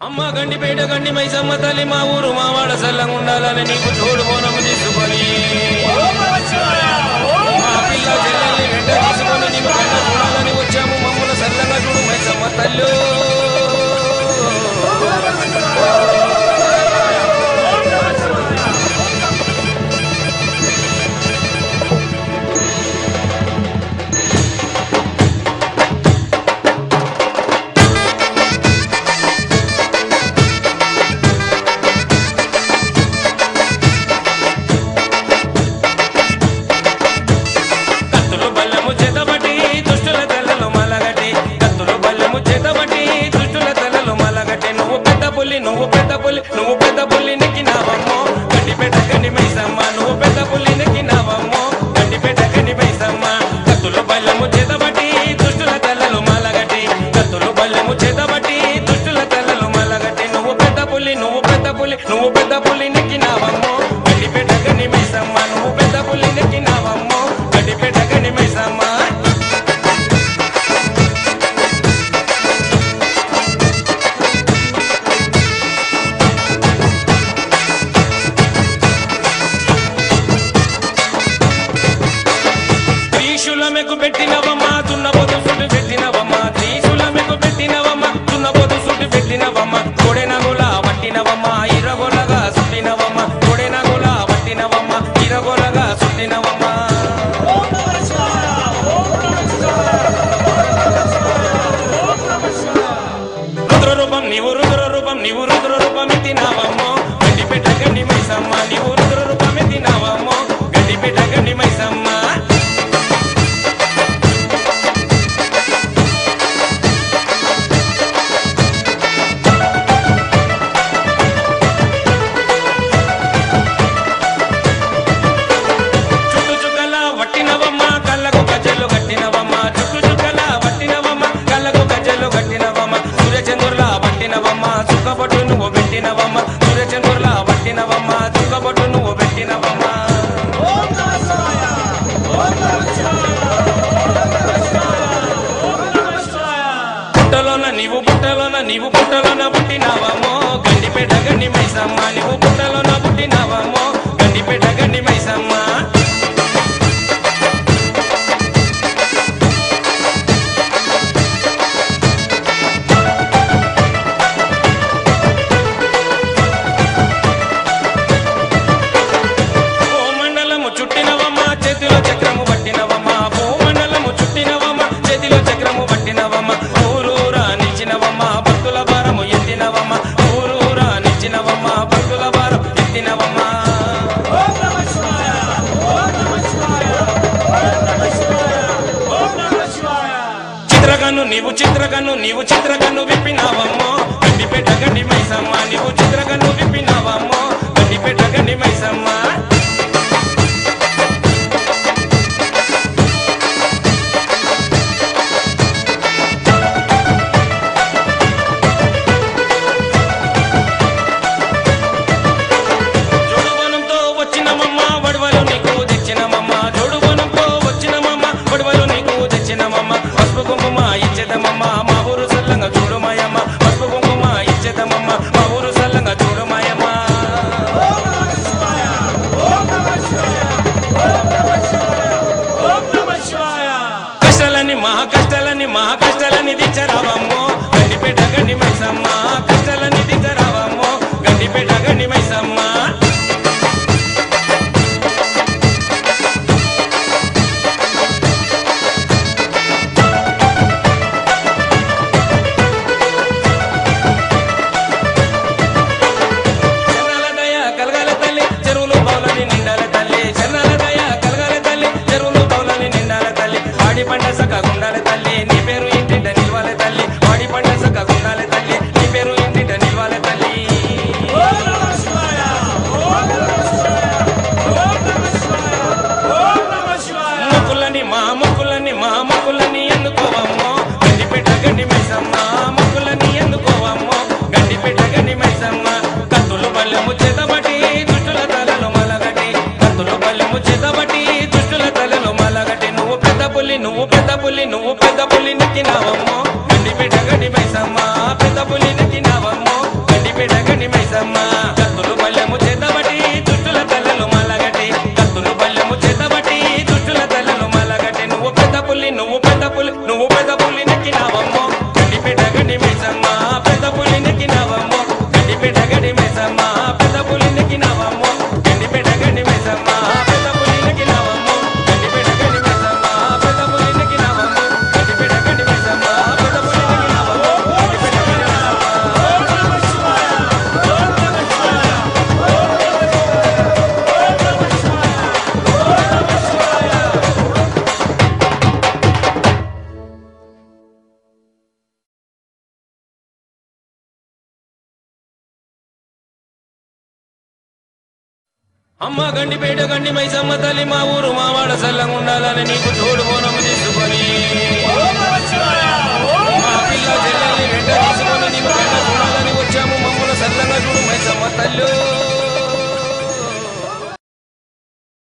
అమ్మ గండిపేట గండి మైసమ్మ తల్లి మా ఊరు మా వాడ సల్లంగా ఉండాలని నీకు తోడు బోనము తీసుకొని. మా పిల్ల చెల్లెల్ని వెంట తీసుకొని నీకు వెంట చూడాలని నువ్వు పెద్ద పులి నువ్వు పెద్ద పులి త్రీశూలమెకు పెట్టినవమ్మా తున్నబోతు సుట్టు పెట్టినవమ్మా. త్రీశూలమెకు పెట్టినవమ్మా తున్నబోతు సుట్టు పెట్టినవమ్మా. కొడెనగుల పట్టినవమ్మా ఇరగొలగా సుట్టినవమ్మా. కొడెనగుల పట్టినవమ్మా ఇరగొలగా సుట్టినవమ్మా. రుద్ర రూపం నీవు రుద్ర రూపం నీవు రుద్ర రూపం ఎత్తినవమ్మా. పెట్టినవమ్మ సూర్యచంద్రుల వట్టినవమ్మ చుక్కబొట్టు నువ్వు పెట్టినవమ్మ. పుట్టలోన నీవు పుట్టలోన నీవు పుట్టలోన పుట్టినావమ్మో. గండిపేట గండి మైసమ్మ నీవు పుట్టలోన పుట్టినావమ్మో. గండిపేట గండి మైసమ్మ. భూమండలము చుట్టినవమ్మ చేతిలో చక్రము పట్టినవమ్మ భూమండలము చుట్టినవమ్మ చేతిలో చక్రము పట్టినవమ్మ ఊరూరా నిలిచినవమ్మ భక్తుల భారము ఎత్తినవమ్మ ఊరూరా నిలిచినవమ్మ భక్తుల భారం ఎత్తినవమ్మ. చిత్రకన్ను నీవు చిత్రకన్ను నీవు చిత్రకన్ను విప్పినావమ్మో. సమాపిత పులిన అమ్మ గండిపేట గండి మైసమ్మ తల్లి మా ఊరు మావాడ సల్లంగా ఉండాలని నీకు తోడు బోనము